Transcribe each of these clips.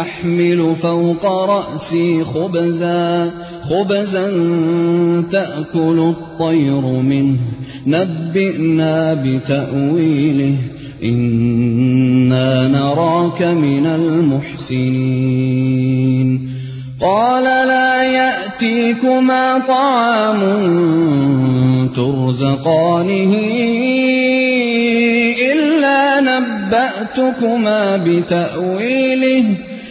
أحمل فوق رأسي خبزا خبزا تأكل الطير منه. نبئنا بتأويله إنا نراك من المحسنين. قال لا يأتيكما طعام ترزقانه إلا نبأتكما بتأويله.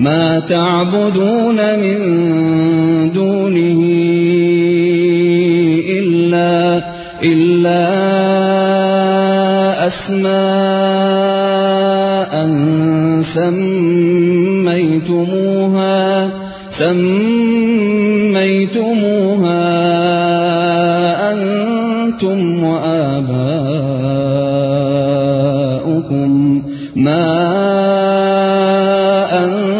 ما تعبدون من دونه إلا إلا أسماء سميتموها سميتموها أنتم وآباؤكم. ما أنزل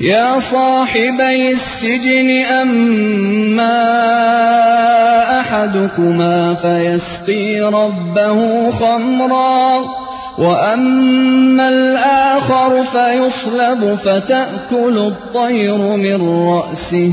يا صاحبي السجن أما أحدكما فيسقي ربه خمرا وأما الآخر فيصلب فتأكل الطير من رأسه.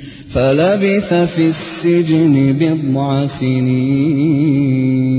فلبث في السجن بضع سنين.